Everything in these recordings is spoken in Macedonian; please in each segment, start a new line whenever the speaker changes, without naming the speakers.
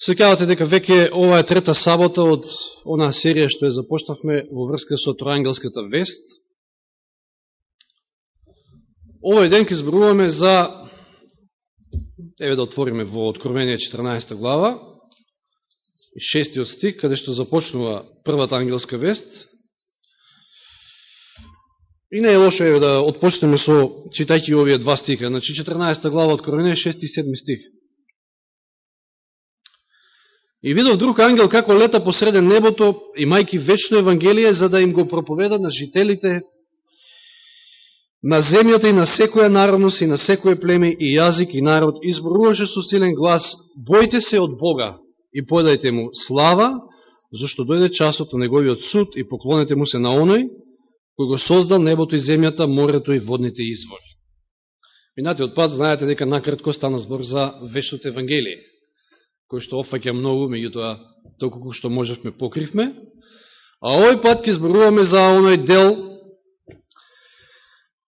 Секавате дека веќе ова е трета сабота од она серија што ја започнавме во врска со Троангелската вест. Овој ден ќе зборуваме за, еве да отвориме во Откровение 14 глава, и од стик, каде што започнува првата ангелска вест. И не е лошо еве да отпочнеме со читајќи овие два стика. Значи 14 глава Откровение, 6 и 7 стих. И видов друг ангел како лета посреден небото, имајки вечно Евангелие, за да им го проповеда на жителите на земјата и на секоја народност и на секој племе и јазик и народ, изборуваше со силен глас, бојте се од Бога и подајте му слава, зашто дојде часот на неговиот суд и поклонете му се на оној, кој го создал небото и земјата, морето и водните извори. Минатиот пат знаете дека накратко стана збор за вечното Евангелие кој што офаќа многу, меѓутоа толку што можевме покривме. А овој пат ќе зборуваме за оној дел,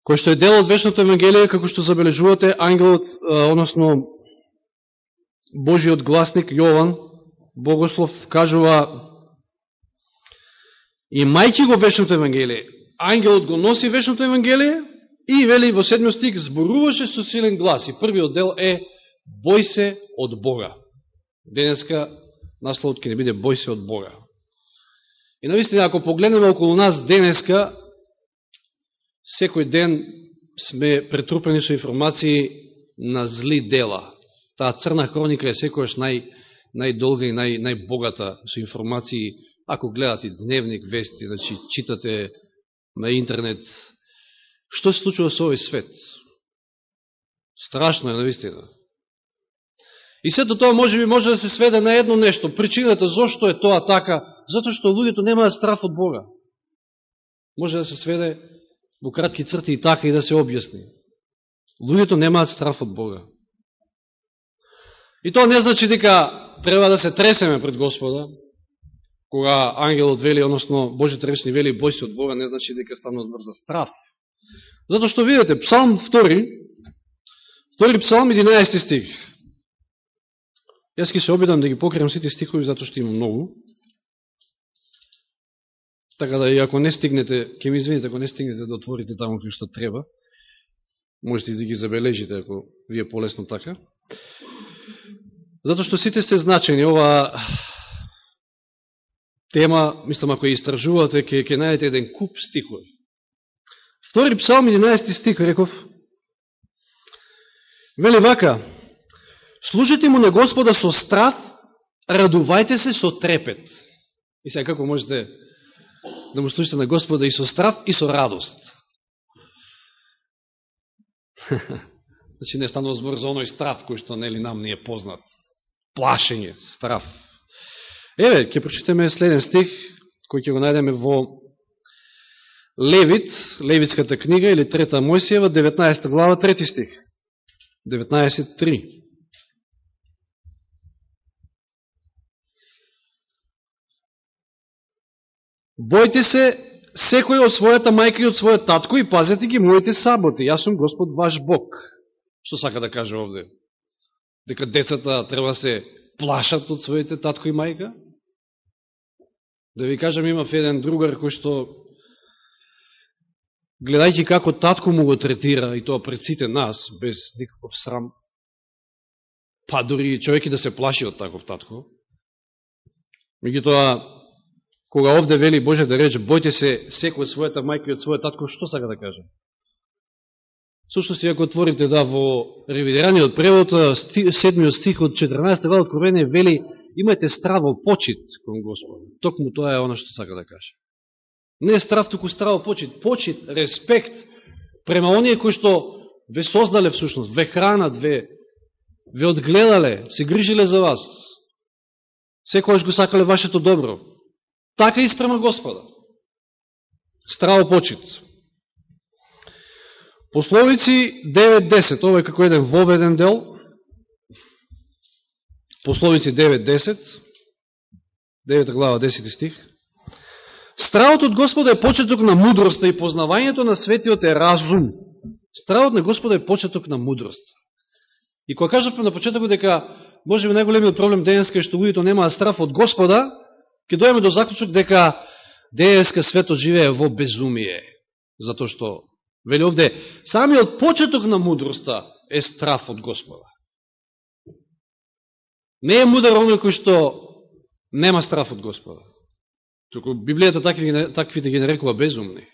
кој што е дел од вечното Евангелие, како што забележувате, ангелот, односно Божиот гласник Јован, Богослов, кажува и мајќи го вечното Евангелие. Ангелот го носи вечното Евангелие и, вели, во седмиот стик, зборуваше со силен глас. И првиот дел е Бој се од Бога. Денеска насловот ќе не биде бој се од Бога. И наистина ако погледнеме околу нас денеска, секој ден сме претрупени со информации на зли дела. Таа црна хроника е секојаш нај, најдолга и нај, најбогата со информации. Ако гледате дневник, вести, значи, читате на интернет, што се случува со овој свет? Страшно е, наистина. И сето тоа може би може да се сведе на едно нешто. Причината зашто е тоа така, затоа што луѓето немаат страф од Бога. Може да се сведе во кратки црти и така и да се објасни. Луѓето немаат страф од Бога. И тоа не значи дека треба да се тресеме пред Господа, кога ангелот вели, односно Божите речни вели, бој се од Бога, не значи дека станува збор за страф. Затоа што видите, Псалм 2, 2 Псалм 11 стих, Јас ќе се обидам да ги покриам сите стихови, затоа што има многу. Така да и ако не стигнете, ќе ми извините, ако не стигнете да отворите таму кој што треба, можете да ги забележите, ако ви е полесно така. Затоа што сите сте значени. Ова тема, мислам, ако ја истражувате, ќе, ќе најдете еден куп стихови. Втори псалм, 11 стих, реков, вели вака, Служете му на Господа со страв, радувајте се со трепет. И сега како можете да му служите на Господа и со страв и со радост? значи не станува збор за оној страв кој што нели нам не е познат. Плашење, страв. Еве, ќе прочитаме следен стих, кој ќе го најдеме во Левит, Левитската книга или Трета Мојсиева, 19 глава, 3 стих. 19.3. Бојте се секој од својата мајка и од својот татко и пазете ги моите саботи. Јас сум Господ ваш Бог. Што сака да каже овде? Дека децата треба се плашат од своите татко и мајка? Да ви кажам, имав еден другар кој што гледајќи како татко му го третира, и тоа пред сите нас, без никаков срам, па дори човек и да се плаши од таков татко, меѓутоа кога овде вели Божјата да реч, бојте се секој од својата мајка и од својот татко, што сака да каже? Сушто си, ако отворите да во ревидираниот превод, седмиот стих од 14 глава откровение вели, имајте страво почит кон Господ. Токму тоа е оно што сака да каже. Не е страв, туку страво почит. Почит, респект према оние кои што ве создале всушност, ве хранат, ве, ве одгледале, се грижиле за вас. Секојаш го сакале вашето добро така и спрема Господа. Страво почит. Пословици 9.10, ова е како еден вобеден дел. Пословици 9.10, 9 глава 10 стих. Стравот од Господа е почеток на мудроста и познавањето на светиот е разум. Стравот на Господа е почеток на мудрост. И кога кажавме на почетокот дека може би најголемиот проблем денеска е што луѓето немаат страф од Господа, ќе доеме до заклучок дека денеска светот живее во безумие. Затоа што, вели овде, самиот почеток на мудроста е страф од Господа. Не е мудар оној кој што нема страф од Господа. Туку Библијата такви, таквите ги нарекува безумни.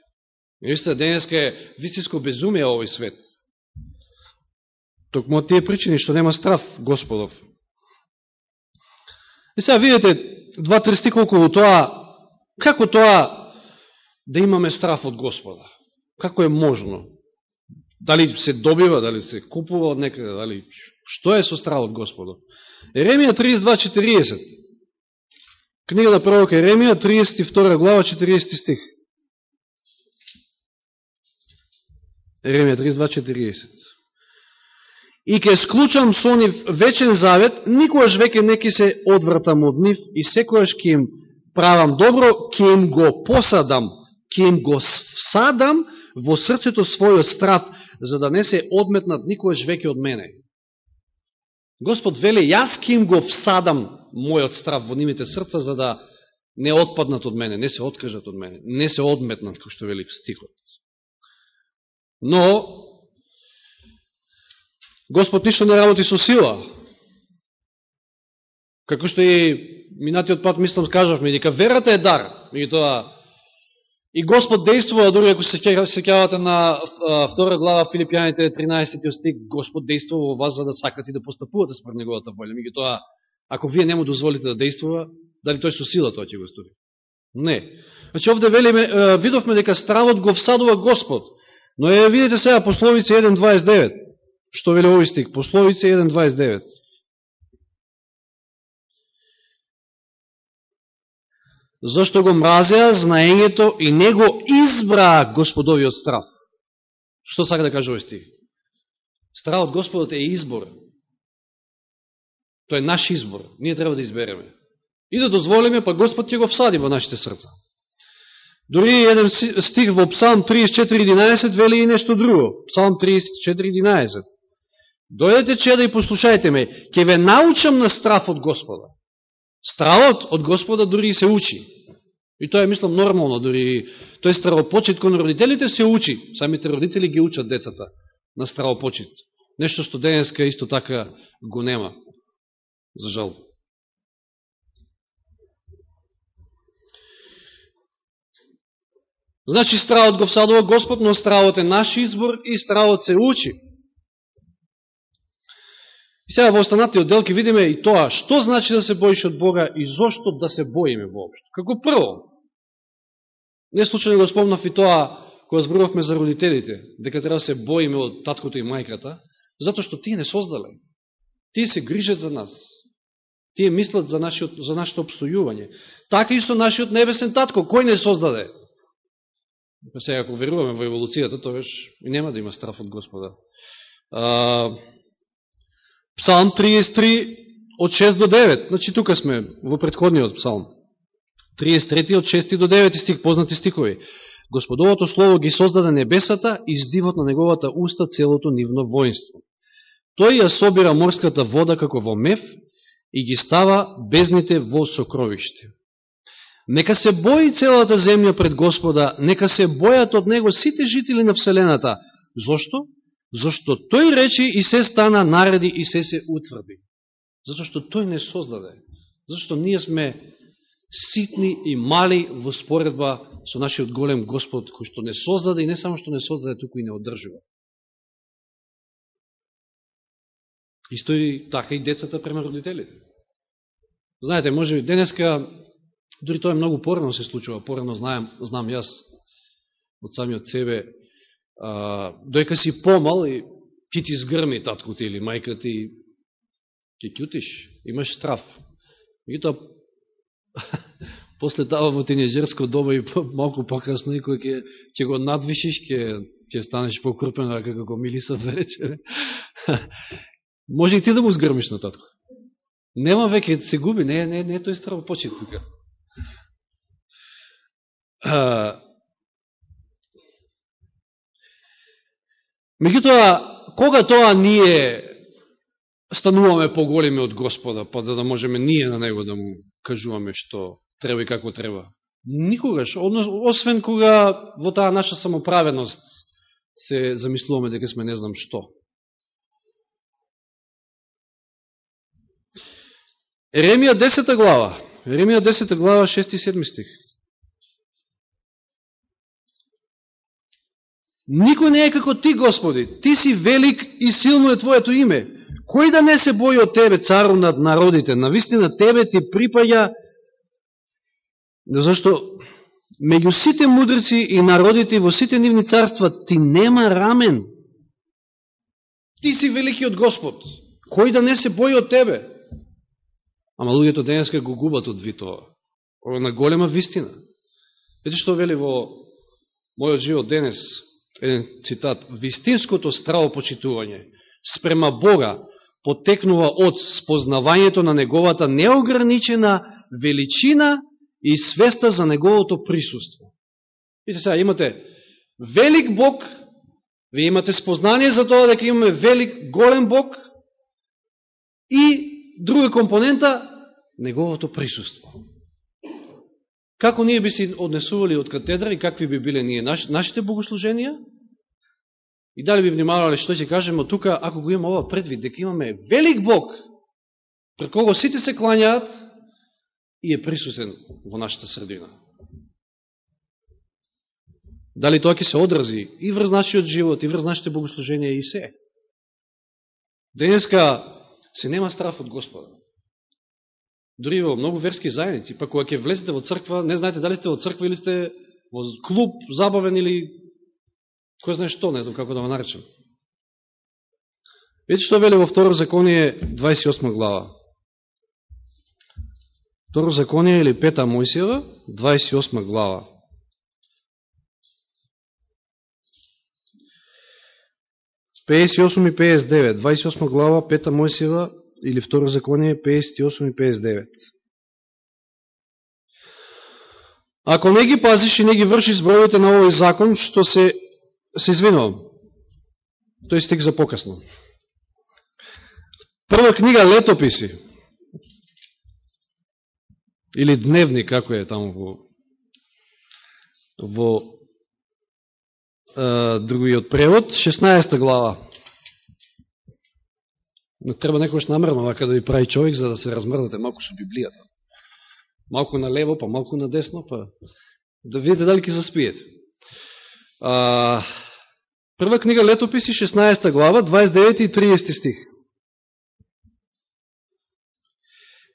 Вистина, денеска е вистинско безумие овој свет. Токму од тие причини што нема страф Господов. И сега видите два-три стика тоа, како тоа да имаме страф од Господа. Како е можно? Дали се добива, дали се купува од некаде, дали што е со страф од Господа? Еремија 32.40. Книга на пророка Еремија, 32 глава, 40 стих. Еремија 32.40. И ке склучам со нив вечен завет, никогаш веќе неки се одвратам од нив и секојаш ке им правам добро, ке им го посадам, ке им го всадам во срцето својот страв, за да не се одметнат никогаш веќе од мене. Господ веле, јас ке им го всадам мојот страв во нивите срца, за да не отпаднат од мене, не се откажат од мене, не се одметнат, како што вели в стихот. Но, Господ ништо не работи со сила. Како што и минатиот пат, мислам, скажавме, дека верата е дар. тоа, и Господ действува, дори ако се сеќавате на втора глава Филипјаните 13 стих, Господ действува во вас за да сакате да постапувате според неговата воља. тоа, ако вие не му дозволите да действува, дали тој со сила тоа ќе го стори? Не. Значи, овде велиме, видовме дека стравот го всадува Господ. Но е, видите сега, пословица 1.29. Што вели овој стик? Пословица 1.29. Зашто го мразеа знаењето и не го избра Господовиот страв. Што сака да каже овој стих? Стравот Господот е избор. Тоа е наш избор. Ние треба да избереме. И да дозволиме, па Господ ќе го всади во нашите срца. Дори еден стих во Псалм 34.11 вели и нешто друго. Псалм 34.11. Дојдете че да и послушајте ме, ќе ве научам на страф од Господа. Стравот од Господа дури и се учи. И тоа е, мислам, нормално, дури тој стравопочет кон родителите се учи. Самите родители ги учат децата на стравопочет. Нешто што денеска исто така го нема. За жал. Значи стравот го всадува Господ, но стравот е наш избор и стравот се учи. И сега во останатиот дел ќе видиме и тоа, што значи да се боиш од Бога и зошто да се боиме воопшто. Како прво, не случайно го спомнав и тоа, кога зборувавме за родителите, дека треба да се боиме од таткото и мајката, затоа што тие не создале. Тие се грижат за нас. Тие мислат за, нашиот, за нашето обстојување. Така и со нашиот небесен татко, кој не создаде? Па сега, ако веруваме во еволуцијата, тоа и нема да има страф од Господа. А, псалм 33 од 6 до 9. Значи, тука сме во предходниот псалм. 33 од 6 до 9 стих, познати стихови. Господовото слово ги создаде небесата и здивот на неговата уста целото нивно воинство. Тој ја собира морската вода како во мев и ги става безните во сокровиште. Нека се бои целата земја пред Господа, нека се бојат од Него сите жители на Вселената. Зошто? Зошто Тој речи и се стана, нареди и се се утврди. Зато што Тој не создаде. Зашто ние сме ситни и мали во споредба со нашиот голем Господ, кој што не создаде и не само што не создаде, туку и не одржува. И стои така и децата према родителите. Знаете, може би денеска Дори тоа е многу порано да се случува, порано знаем, знам јас од самиот себе, дојка си помал и ќе ти згрми татко ти или мајка ти, ќе кјутиш, имаш страф. И после тава во тинежерско доба и малку покрасно и кој ќе, ќе го надвишиш, ќе, ќе станеш покрупен, рака како Милиса вече. Може и ти да му згрмиш на татко. Нема веќе се губи, не, не, не тој страв почет тука. Меѓутоа, кога тоа ние стануваме поголеми од Господа, па да, да можеме ние на Него да му кажуваме што треба и како треба. Никогаш, освен кога во таа наша самоправеност се замислуваме дека сме не знам што. Еремија 10 глава. Еремија 10 глава 6 и 7 стих. Никој не е како ти, Господи. Ти си велик и силно е Твоето име. Кој да не се бои од Тебе, цару над народите? Навистина Тебе ти припаја, зашто меѓу сите мудрици и народите во сите нивни царства ти нема рамен. Ти си великиот Господ. Кој да не се бои од Тебе? Ама луѓето денеска го губат од ви тоа. Ова на голема вистина. Видите што вели во мојот живот денес? Еден цитат, вистинското стравопочитување спрема Бога потекнува од спознавањето на Неговата неограничена величина и свеста за Неговото присуство. Видите сега, имате велик Бог, ви имате спознание за тоа дека имаме велик, голем Бог и друга компонента, Неговото присуство. Како ние би се однесували од катедра и какви би биле ние нашите богослуженија? И дали би внимавале што ќе кажеме тука, ако го имаме ова предвид, дека имаме велик Бог, пред кого сите се кланјаат и е присутен во нашата средина. Дали тоа ќе се одрази и врз нашиот живот, и врз нашите богослуженија и се. Денеска се нема страф од Господа дори во многу верски заедници, па кога ќе влезете во црква, не знаете дали сте во црква или сте во клуб, забавен или кој знае што, не знам како да го наречам. Видите што вели во второ законие 28 глава. Второ законие или пета Мојсиева, 28 глава. Пејес и 59, 28 глава, пета Мојсиева, или второ законие 58 и 59. Ако не ги пазиш и не ги вршиш зборовите на овој закон, што се, се извинувам, тој стик за покасно. Прва книга Летописи, или Дневник, како е таму во, во е, другиот превод, 16 глава. Но треба некојаш намерно вака да ви прави човек за да се размрдате малку со Библијата. Малку на лево, па малку на десно, па да видите дали ќе заспиете. А, прва книга Летописи, 16 глава, 29 и 30 стих.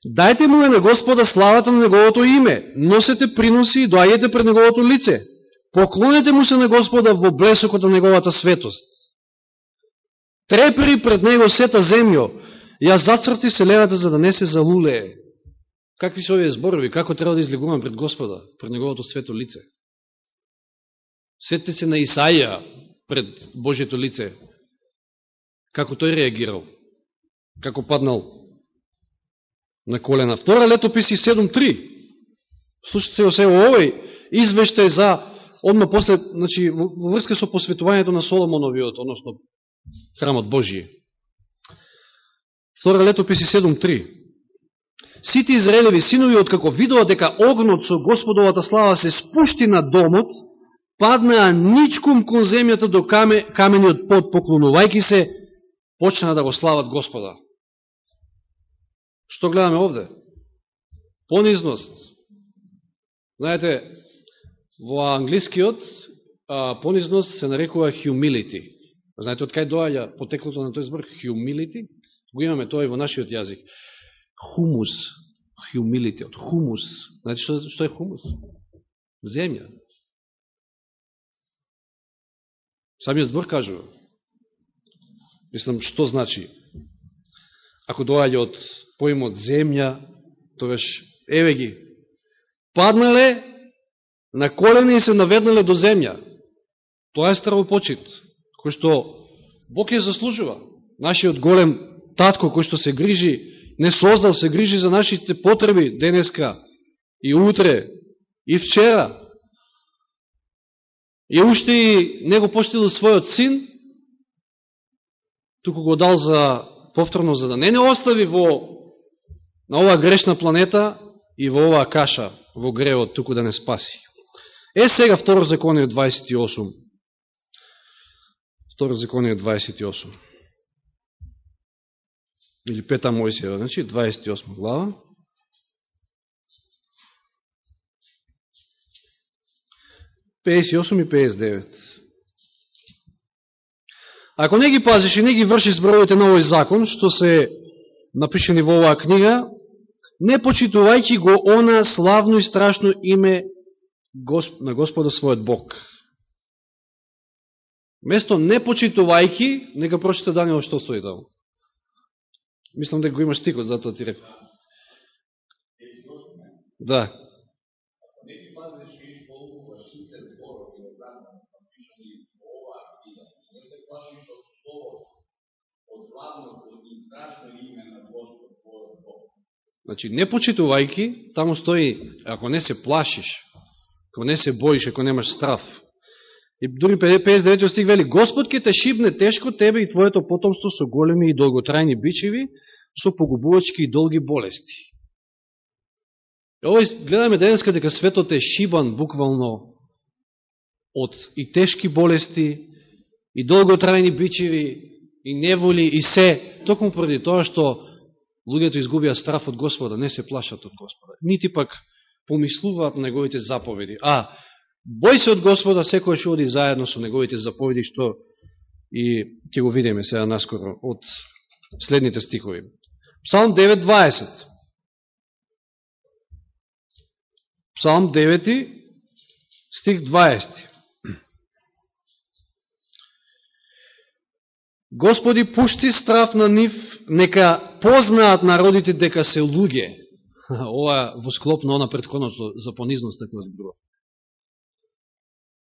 Дајте му е на Господа славата на Неговото име, носете приноси и доаѓете пред Неговото лице. Поклонете му се на Господа во блесокот на Неговата светост. Трепери пред него сета земјо, ја зацрти вселената за да не се залулее. Какви се овие зборови? Како треба да излегуваме пред Господа, пред неговото свето лице? Сетте се на Исаија пред Божието лице. Како тој реагирал? Како паднал на колена? Втора летописи 7.3. Слушате се овој извештај за одма после, значи, во врска со посветувањето на Соломоновиот, односно храмот Божије. Втора летописи 7.3. Сите Израелеви синови, откако видува дека огнот со Господовата слава се спушти на домот, паднаа ничкум кон земјата до каме, камениот под, поклонувајки се, почна да го слават Господа. Што гледаме овде? Понизност. Знаете, во англискиот понизност се нарекува humility. Знаете, од кај доаѓа потеклото на тој збор humility? Го имаме тоа и во нашиот јазик. Хумус, humility, од хумус. Знаете што, што е хумус? Земја. Самиот збор кажува. Мислам, што значи? Ако доаѓа од поимот земја, тогаш, еве ги, паднале на колени и се наведнале до земја. Тоа е стравопочит кој што Бог ја заслужува. Нашиот голем татко кој што се грижи, не создал, се грижи за нашите потреби денеска и утре и вчера. И уште и не го поштил својот син, туку го дал за повторно, за да не не остави во на оваа грешна планета и во оваа каша, во греот, туку да не спаси. Е сега второ законие 28. Второ законие 28. Или пета Мојсија, значи 28 глава. Пеесет и 59. Ако не ги пазиш и не ги вршиш збројите на овој закон, што се напишени во оваа книга, не почитувајќи го она славно и страшно име на Господа својот Бог. Место не почитувајки, нека прочита Данијел што стои таму. Мислам дека го имаш стикот, затоа ти рекам. Да. Значи, не почитувајки, таму стои, ако не се плашиш, ако не се боиш, ако немаш страф. И дури 59 стих вели, Господ ке те шибне тешко тебе и твоето потомство со големи и долготрајни бичеви, со погубувачки и долги болести. Овој гледаме денеска дека светот е шибан буквално од и тешки болести, и долготрајни бичеви, и неволи, и се, токму поради тоа што луѓето изгубија страф од Господа, не се плашат од Господа. Нити пак помислуваат на неговите заповеди. А, бој се од Господа, секој што оди заедно со неговите заповеди, што и ќе го видиме сега наскоро од следните стихови. Псалм 9.20 Псалм 9, стих 20. Господи, пушти страф на нив, нека познаат народите дека се луѓе. Ова во склоп на она предходното за понизност така зборува.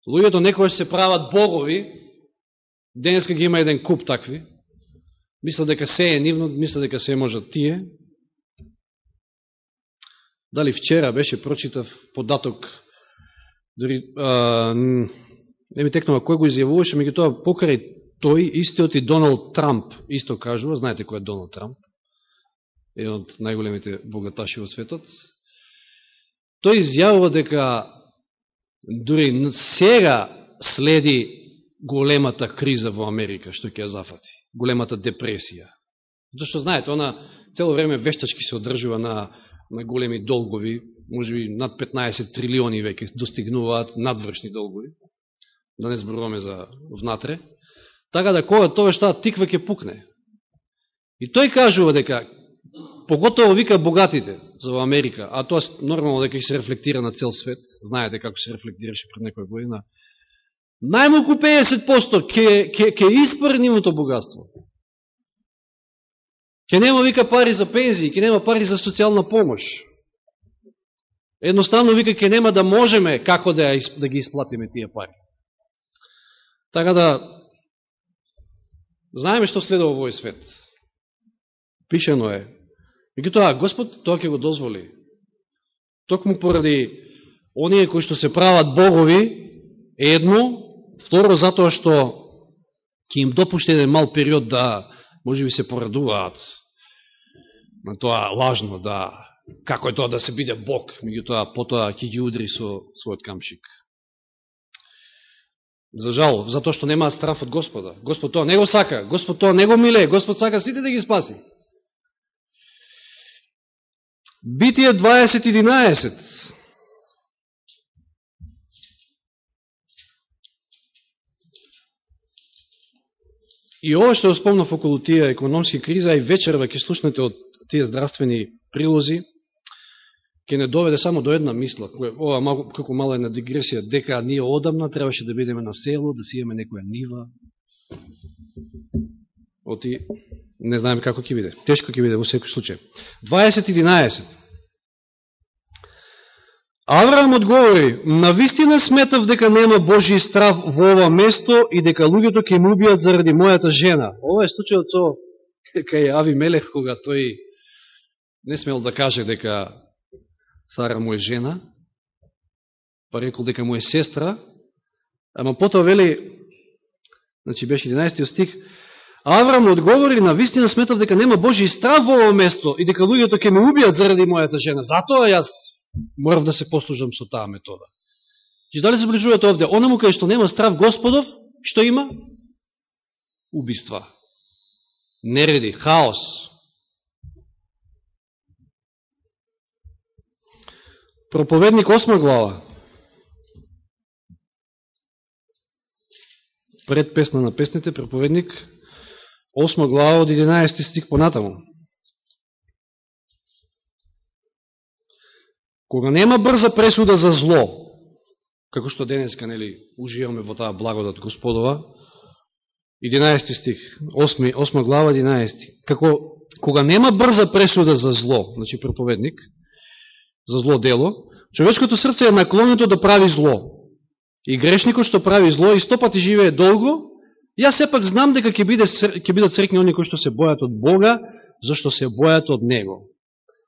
Луѓето некојаш се прават богови, денеска ги има еден куп такви, мисля дека се е нивно, мисля дека се можат тие. Дали вчера беше прочитав податок, дори, а, не ми текнува кој го изјавуваше, меѓу тоа покрај тој, истиот и Доналд Трамп исто кажува, знаете кој е Доналд Трамп, еден од најголемите богаташи во светот, тој изјавува дека дури сега следи големата криза во Америка, што ќе ја зафати, големата депресија. Зашто знаете, она цело време вештачки се одржува на, на големи долгови, може би над 15 трилиони веќе достигнуваат надвршни долгови, да не зборуваме за внатре. Така да кога тоа што тиква ќе пукне. И тој кажува дека, поготово вика богатите за Америка, а тоа нормално дека ќе се рефлектира на цел свет, знаете како се рефлектираше пред некоја година, најмалку 50% ќе, ќе, ќе испари нивото богатство. Ке нема вика пари за пензии, ке нема пари за социјална помош. Едноставно вика ке нема да можеме како да, да ги исплатиме тие пари. Така да Знаеме што следува во овој свет. Пишено е тоа, Господ тоа ќе го дозволи. Токму поради оние кои што се прават богови, едно, второ, затоа што ќе им допуште еден мал период да, може би, се порадуваат на тоа лажно, да, како е тоа да се биде Бог, тоа, потоа ќе ги удри со својот камшик. За жал, затоа што немаат страф од Господа. Господ тоа не го сака, Господ тоа не го миле, Господ сака сите да ги спаси. Битие 20.11 И ова што спомнав околу тие економски криза, и вечерва ќе слушнете од тие здравствени прилози, ќе не доведе само до една мисла, ова малко, како мала една дигресија, дека ние одамна требаше да бидеме на село, да си имаме некоја нива. Оти, не знаеме како ќе биде. Тешко ќе биде во секој случај. 20.11. Авраам одговори, на вистина сметав дека нема Божи страв во ова место и дека луѓето ќе му убијат заради мојата жена. Ова е случајот со кај Ави Мелех, кога тој не смел да каже дека Сара му е жена, па рекол дека му е сестра, ама потоа вели, значи беше 11 стих, Аврам одговори на вистина сметав дека нема Божи страв во ово место и дека луѓето ќе ме убијат заради мојата жена. Затоа јас морав да се послужам со таа метода. Че дали се ближувате овде? Онаму кај што нема страв Господов, што има? Убиства. Нереди, хаос. Проповедник 8 глава. Пред песна на песните, проповедник 8 глава од 11 стих понатаму. Кога нема брза пресуда за зло, како што денеска нели уживаме во таа благодат Господова, 11 стих, 8, 8 глава, 11. Како, кога нема брза пресуда за зло, значи проповедник, за зло дело, човечкото срце е наклонето да прави зло. И грешникот што прави зло и стопати живее долго, Јас сепак знам дека ќе, биде, ќе бидат срекни они кои што се бојат од Бога, зашто се бојат од Него.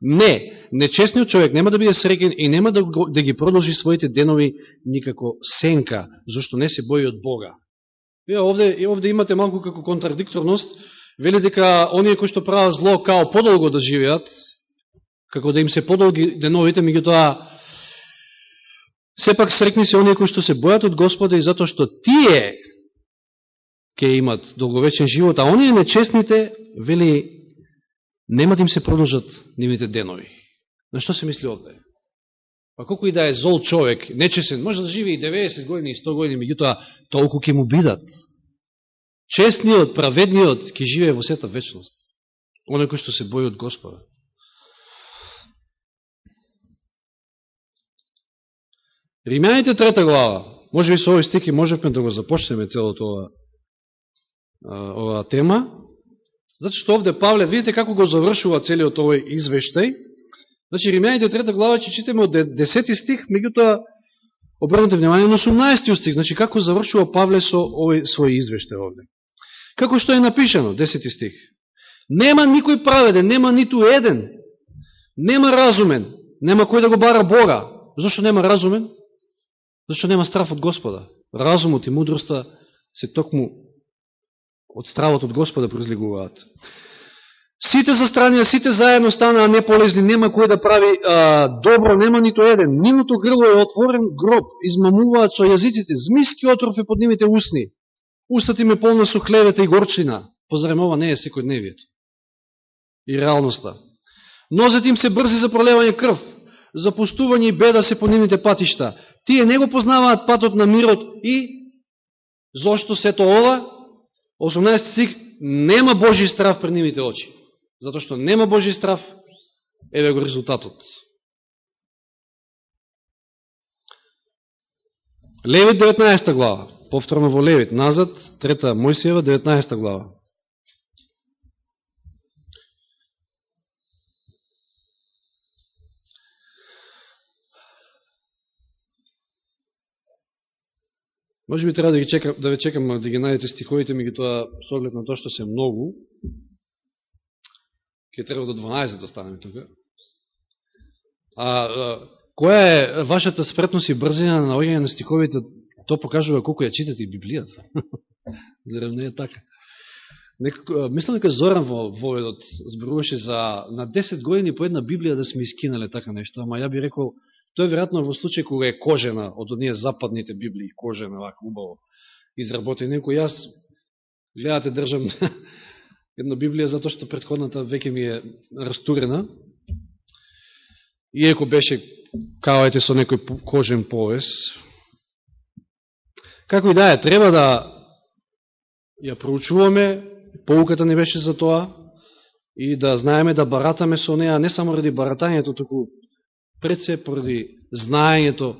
Не, нечестниот човек нема да биде среќен и нема да, да ги продолжи своите денови никако сенка, зашто не се бои од Бога. Вие овде, овде имате малку како контрадикторност, вели дека оние кои што прават зло као подолго да живеат, како да им се подолги деновите, меѓутоа сепак срекни се оние кои што се бојат од Господа и затоа што тие ќе имат долговечен живот, а оние нечестните, вели, нема да им се продолжат нивните денови. На што се мисли овде? Па колко и да е зол човек, нечесен, може да живе и 90 години и 100 години, меѓутоа толку ќе му бидат. Честниот, праведниот ќе живее во сета вечност. Оној кој што се бои од Господа. Римјаните трета глава. Може би со овој стики можевме да го започнеме целото ова оваа тема, Затоа што овде Павле, видите како го завршува целиот овој извештај. Значи, Римјаните трета глава ќе читаме од 10 стих, меѓутоа обрнете внимание на 18 стих, значи како завршува Павле со овој свој извештај овде. Како што е напишано, 10 стих. Нема никој праведен, нема ниту еден, нема разумен, нема кој да го бара Бога. Зошто нема разумен? Зашто нема страф од Господа. Разумот и мудроста се токму од стравот од Господа произлегуваат. Сите застрани, сите заедно станаа неполезни, нема кој да прави а, добро, нема нито еден. Нивното грло е отворен гроб, измамуваат со јазиците, змиски отров е под нивите усни. Устата им е полна со хлевета и горчина. Позарем ова не е секој дневието. И реалноста. Нозет им се брзи за пролевање крв, за пустување и беда се по нивните патишта. Тие не го познаваат патот на мирот и зошто сето ова 18 стих, нема Божи страв пред нивите очи. Затоа што нема Божи страв, еве го резултатот. Левит 19 глава, повторно во Левит, назад, трета Мојсиева 19 глава. Може би треба да ги чека, да ве чекам да ги најдете стиховите, ми ги тоа со оглед на тоа што се многу. Ке треба до 12 да станеме тука. А, а која е вашата спретност и брзина на наоѓање на стиховите, то покажува колку ја читате и Библијата. Зарем не е така. Некако, мислам дека Зоран во воведот зборуваше за на 10 години по една Библија да сме искинале така нешто, ама ја би рекол Тој веројатно во случај кога е кожена од оние западните Библии, кожена, вака убаво изработени, некој. јас, гледате, држам една Библија, затоа што предходната веќе ми е растурена, иеко беше, као со некој кожен поес. Како и да е, треба да ја проучуваме, поуката не беше за тоа, и да знаеме да баратаме со неа, не само ради баратањето, току пред се поради знаењето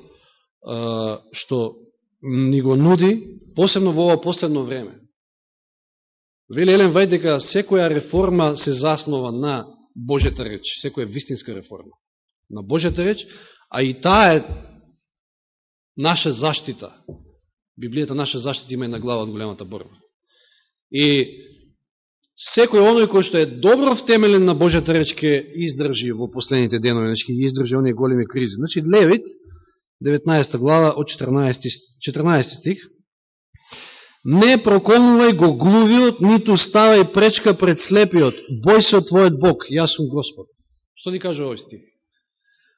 што ни го нуди, посебно во ова последно време. Вели Елен Вајд дека секоја реформа се заснова на Божјата реч, секоја вистинска реформа на Божјата реч, а и таа е наша заштита. Библијата наша заштита има една глава од големата борба. И секој оној кој што е добро втемелен на Божјата реч ќе издржи во последните денови, значи ќе издржи оние големи кризи. Значи Левит, 19 глава од 14, 14 стих. Не проколнувај го глувиот, ниту ставај пречка пред слепиот. Бој се од Твојот Бог, јас сум Господ. Што ни кажа овој стих?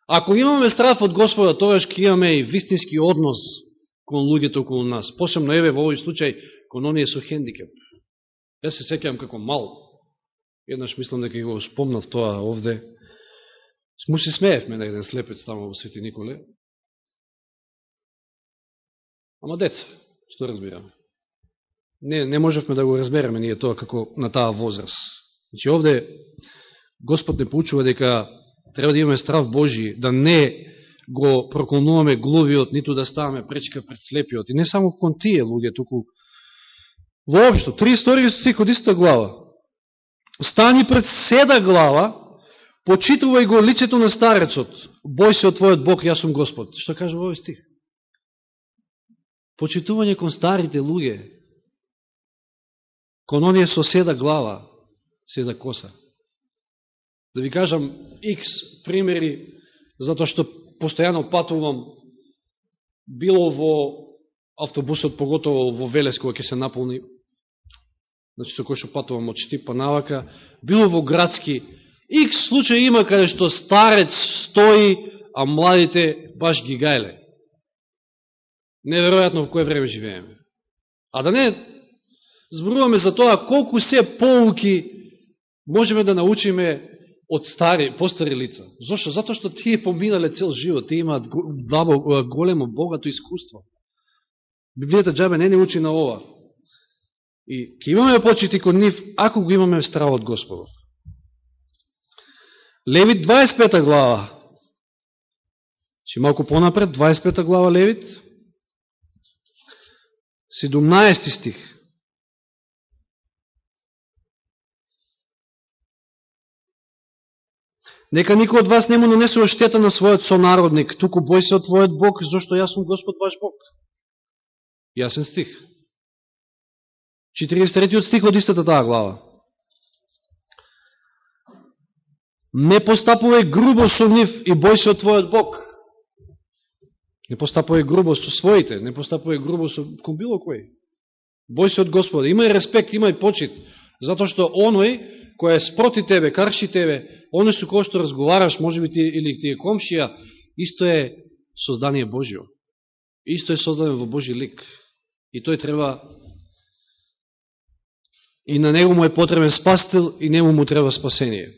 Ако имаме страф од Господа, тогаш ќе имаме и вистински однос кон луѓето околу нас. Посебно еве во овој случај кон оние со хендикеп. Јас се секјам како мал. Еднаш мислам дека го спомнав тоа овде. Му се смеевме на еден слепец тамо во Свети Николе. Ама деца, што разбираме? Не, не можевме да го разбереме ние тоа како на таа возраст. Значи овде Господ не поучува дека треба да имаме страв Божи, да не го проколнуваме глувиот, ниту да ставаме пречка пред слепиот. И не само кон тие луѓе, туку воопшто, 32 стих од иста глава. Стани пред седа глава, почитувај го лицето на старецот, бој се од твојот Бог, јас сум Господ. Што кажа во овој стих? Почитување кон старите луѓе, кон оние со седа глава, седа коса. Да ви кажам X примери, затоа што постојано патувам, било во автобусот, поготово во Велес, кога ќе се наполни, значи со кој што патувам од Штипа па навака, било во градски, X случај има каде што старец стои, а младите баш ги гајле. Неверојатно во кое време живееме. А да не зборуваме за тоа колку се поуки можеме да научиме од стари, постари лица. Зошто? Затоа што тие поминале цел живот, тие имаат големо, богато искуство. Библијата джабе не не учи на ова. И ќе имаме почити кон нив, ако го имаме страв од Господов. Левит 25 глава. Че малку понапред, 25 глава Левит. 17 стих. Нека никој од вас не му нанесува штета на својот сонародник, туку бој се од твојот Бог, зашто јас сум Господ ваш Бог. Јасен стих. 43 стих од истата таа глава. Не постапувај грубо со нив и бој се од твојот Бог. Не постапувај грубо со своите, не постапувај грубо со кон било кој. Бој се од Господа. Имај респект, имај почит, затоа што оној кој е спроти тебе, карши тебе, оној со кој што разговараш, можеби ти, или ти е комшија, исто е создание Божјо, Исто е создаден во Божји лик. И тој треба и на него му е потребен спастил и нему му треба спасение.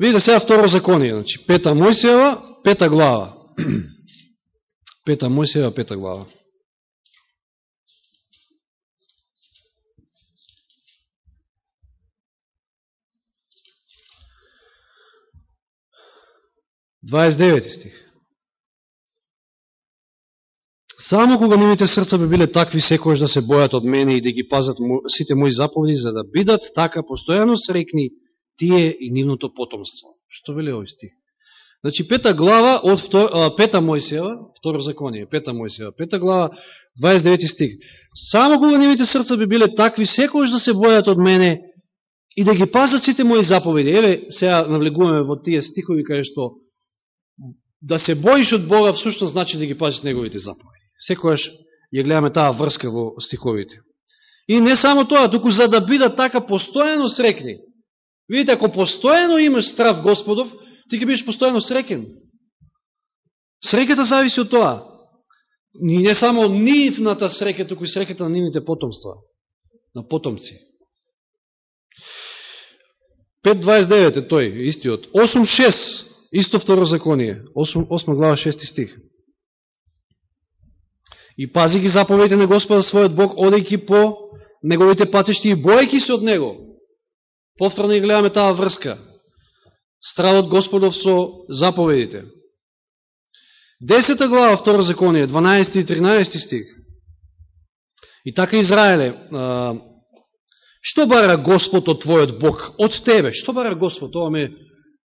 Видите сега второ законие, значи, пета Мојсиева, пета глава. пета Мојсиева, пета глава. 29 стих. Само кога нивите срца би биле такви секојаш да се бојат од мене и да ги пазат сите мои заповеди, за да бидат така постојано срекни тие и нивното потомство. Што вели овој стих? Значи, пета глава од втор, а, пета Мојсева, второ законие, пета Мојсева, пета глава, 29 стих. Само кога нивите срца би биле такви секојаш да се бојат од мене и да ги пазат сите мои заповеди. Еве, сега навлегуваме во тие стихови кај што да се боиш од Бога, всушност значи да ги пазиш неговите заповеди. Секојаш ја гледаме таа врска во стиховите. И не само тоа, туку за да бидат така постојано срекни. Видите, ако постојано имаш страв Господов, ти ќе бидеш постојано срекен. Среката зависи од тоа. И не само нивната среќа, туку и среќата на нивните потомства. На потомци. 5.29 е тој, истиот. 8.6 Исто второ законие, 8, 8 глава 6 стих. И пази ги заповедите на Господа својот Бог, одејќи по неговите патишти и бојќи се од Него. Повторно и гледаме таа врска. Стравот Господов со заповедите. Десета глава, второ законие, 12 и 13 стих. И така Израеле, што бара Господ од твојот Бог? Од тебе. Што бара Господ? Ова ме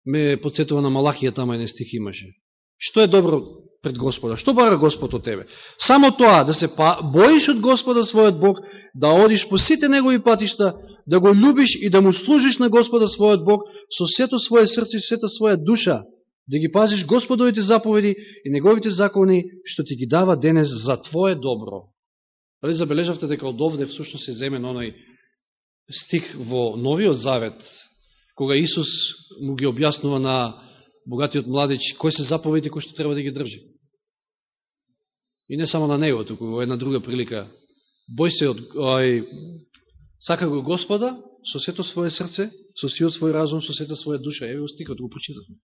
ме подсетува на Малахија, тама еден стих имаше. Што е добро пред Господа? Што бара Господ од тебе? Само тоа, да се па-, боиш од Господа својот Бог, да одиш по сите негови патишта, да го любиш и да му служиш на Господа својот Бог со сето своје срце и сета своја душа, да ги пазиш Господовите заповеди и неговите закони, што ти ги дава денес за твое добро. Дали забележавте дека од овде всушност се земен оној стих во Новиот Завет, кога Исус му ги објаснува на богатиот младич кој се заповеди кој што треба да ги држи. И не само на него, туку во една друга прилика. Бој се од ој, сака го Господа со сето своје срце, со сиот свој разум, со сета своја душа. Еве го стикот, го почитавме.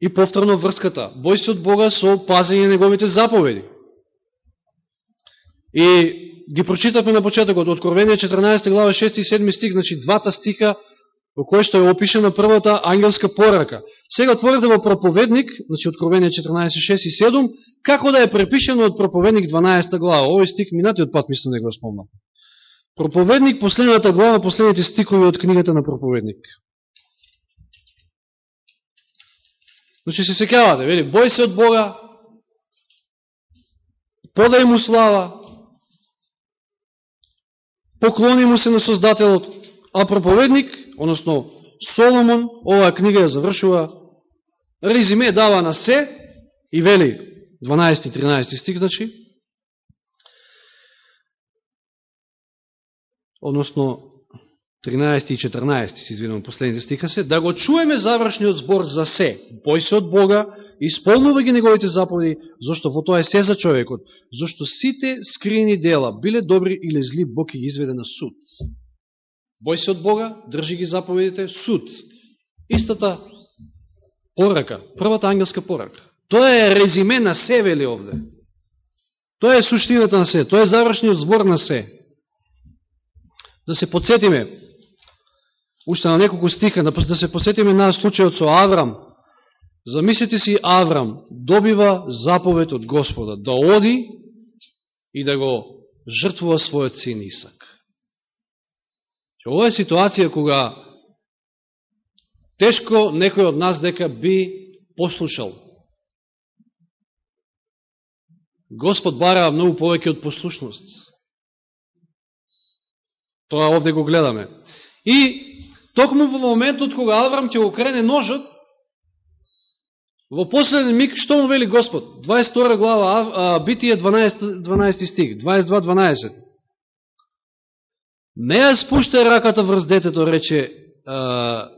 И повторно врската. Бој се од Бога со пазење неговите заповеди. И ги прочитавме на почетокот, Откровение 14 глава 6 и 7 стих, значи двата стиха во кој што е опишена првата ангелска порака. Сега отворите во проповедник, значи Откровение 14:6 и 7, како да е препишено од проповедник 12 глава. Овој стих минатиот пат мислам да го спомнам. Проповедник, последната глава, последните стикови од книгата на проповедник. Значи се секавате, вели, бој се од Бога, подај му слава, поклони му се на Создателот, а проповедник, односно Соломон, оваа книга ја завршува, резиме дава на се и вели, 12-13 стих, значи, односно 13 и 14, се извинувам, последните стиха се, да го чуеме завршниот збор за се, бој се од Бога, исполнува ги неговите заповеди, зашто во тоа е се за човекот, зашто сите скрини дела, биле добри или зли, Бог ги изведе на суд. Бој се од Бога, држи ги заповедите, суд. Истата порака, првата ангелска порака. Тоа е резиме на се, вели овде. Тоа е суштината на се, тоа е завршниот збор на се. Да се подсетиме, уште на неколку стиха, да, да се посетиме на случајот со Аврам. Замислите си Аврам добива заповед од Господа да оди и да го жртвува својот син Исак. Ова е ситуација кога тешко некој од нас дека би послушал. Господ бара многу повеќе од послушност. Тоа овде го гледаме. И Токму во моментот кога Аврам ќе го крене ножот, во последен миг, што му вели Господ? 22 глава, Битие 12, 12 стих, 22-12. Не ја спуште раката врз детето, рече, а,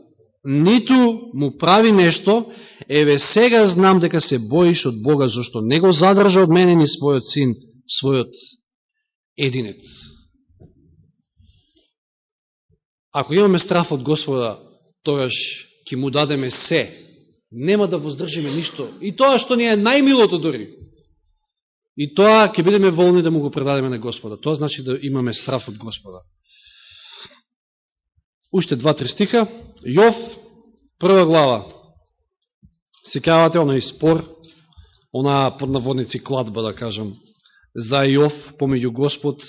ниту му прави нешто, еве сега знам дека се боиш од Бога, зашто не го задржа од мене ни својот син, својот единец. Ако имаме страф од Господа, тогаш ќе му дадеме се. Нема да воздржиме ништо. И тоа што ни е најмилото дори. И тоа ќе бидеме волни да му го предадеме на Господа. Тоа значи да имаме страф од Господа. Уште два-три стиха. Јов, прва глава. Секавате оној спор, она под наводници кладба, да кажам, за Јов, помеѓу Господ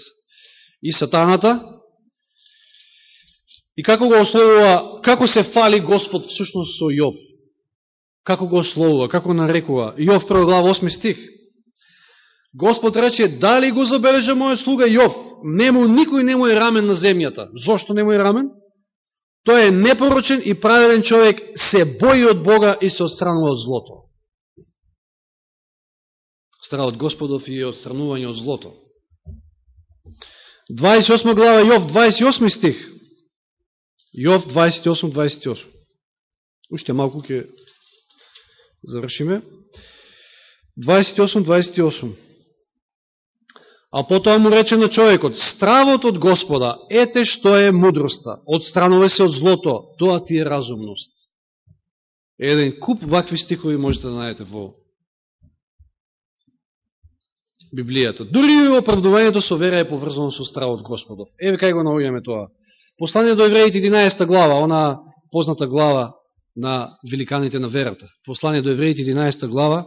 и сатаната. И како го ословува, како се фали Господ всушност со Јов? Како го ословува, како нарекува? Јов прва глава 8 стих. Господ рече, дали го забележа мојот слуга Јов? Нему никој не му е рамен на земјата. Зошто не му е рамен? Тој е непорочен и праведен човек, се бои од Бога и се отстранува од злото. Страх од Господов и отстранување од злото. 28 глава Јов, 28 стих. Јов 28-28. Уште малку ќе завршиме. 28-28. А потоа му рече на човекот, стравот од Господа, ете што е мудроста, одстрануве се од злото, тоа ти е разумност. Еден куп вакви стихови можете да најдете во Библијата. Дури и оправдувањето со вера е поврзано со стравот Господов. Еве кај го наоѓаме тоа. Послание до евреите 11 глава, она позната глава на великаните на верата. Послание до евреите 11 глава,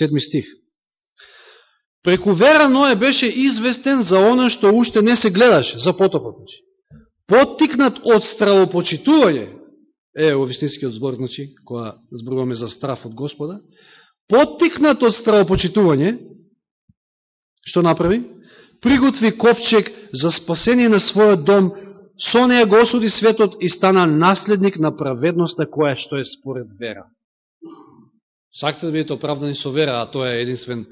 7 стих. Преку вера Ное беше известен за оно што уште не се гледаше, за потопот. Значи. Поттикнат од стравопочитување, е, во вистинскиот збор, значи, која зборуваме за страф од Господа, поттикнат од стравопочитување, што направи? Приготви ковчег за спасение на својот дом, со неја го осуди светот и стана наследник на праведноста која што е според вера. Сакате да бидете оправдани со вера, а тоа е единствен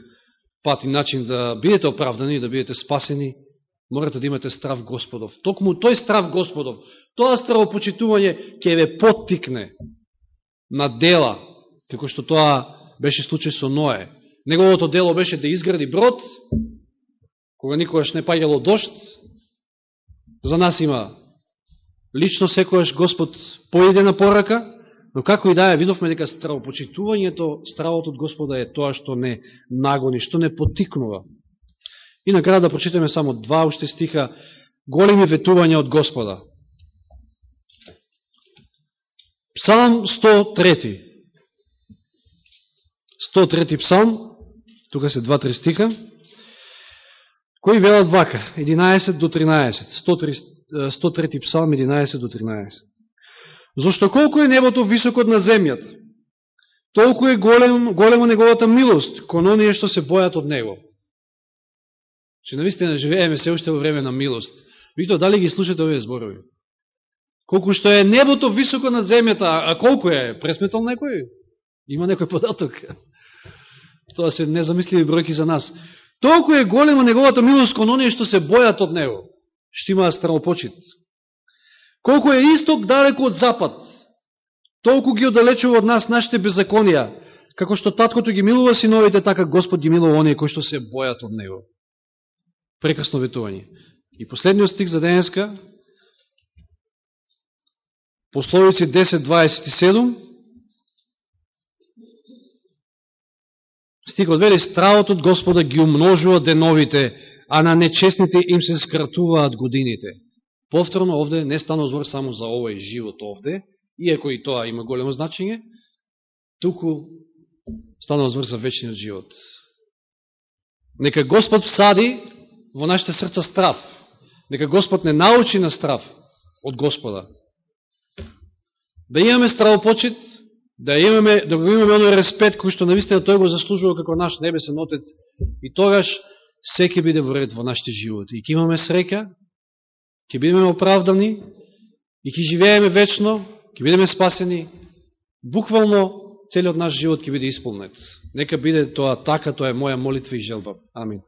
пат и начин да бидете оправдани и да бидете спасени, морате да имате страв Господов. Токму тој страв Господов, тоа стравопочитување ќе ве поттикне на дела, како што тоа беше случај со Ное. Неговото дело беше да изгради брод, кога никогаш не паѓало дошт. За нас има лично секојаш Господ поиде на порака, но како и да е, видовме дека стравопочитувањето, стравот од Господа е тоа што не нагони, што не потикнува. И на крај да прочитаме само два уште стиха, големи ветувања од Господа. Псалм 103. 103 псалм, тука се два-три стиха, кои велат вака, 11 до 13, 103, 103 псалм, 11 до 13. Зошто колку е небото високо на земјата, толку е голем, големо неговата милост кон оние што се бојат од него. Че наистина живееме се уште во време на милост. Вито, дали ги слушате овие зборови? Колку што е небото високо над земјата, а колку е? Пресметал некој? Има некој податок? Тоа се незамисливи бројки за нас. Толку е голема неговата милост кон оние што се бојат од него, што имаат странопочит. Колку е исток далеко од запад, толку ги оддалечува од нас нашите беззаконија, како што таткото ги милува синовите, така Господ ги милува оние кои што се бојат од него. Прекрасно ветување. И последниот стих за денеска, Пословици 10.27, Стихот вели, стравот од Господа ги умножува деновите, а на нечестните им се скратуваат годините. Повторно, овде не стана збор само за овој живот овде, иако и тоа има големо значење, туку стана збор за вечниот живот. Нека Господ всади во нашите срца страв. Нека Господ не научи на страв од Господа. Да имаме стравопочет, да имаме, да го имаме оној респект кој што навистина тој го заслужува како наш небесен Отец и тогаш секе биде во ред во нашите животи. И ќе имаме среќа, ќе бидеме оправдани и ќе живееме вечно, ќе бидеме спасени. Буквално целиот наш живот ќе биде исполнет. Нека биде тоа така, тоа е моја молитва и желба. Амин.